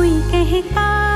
we can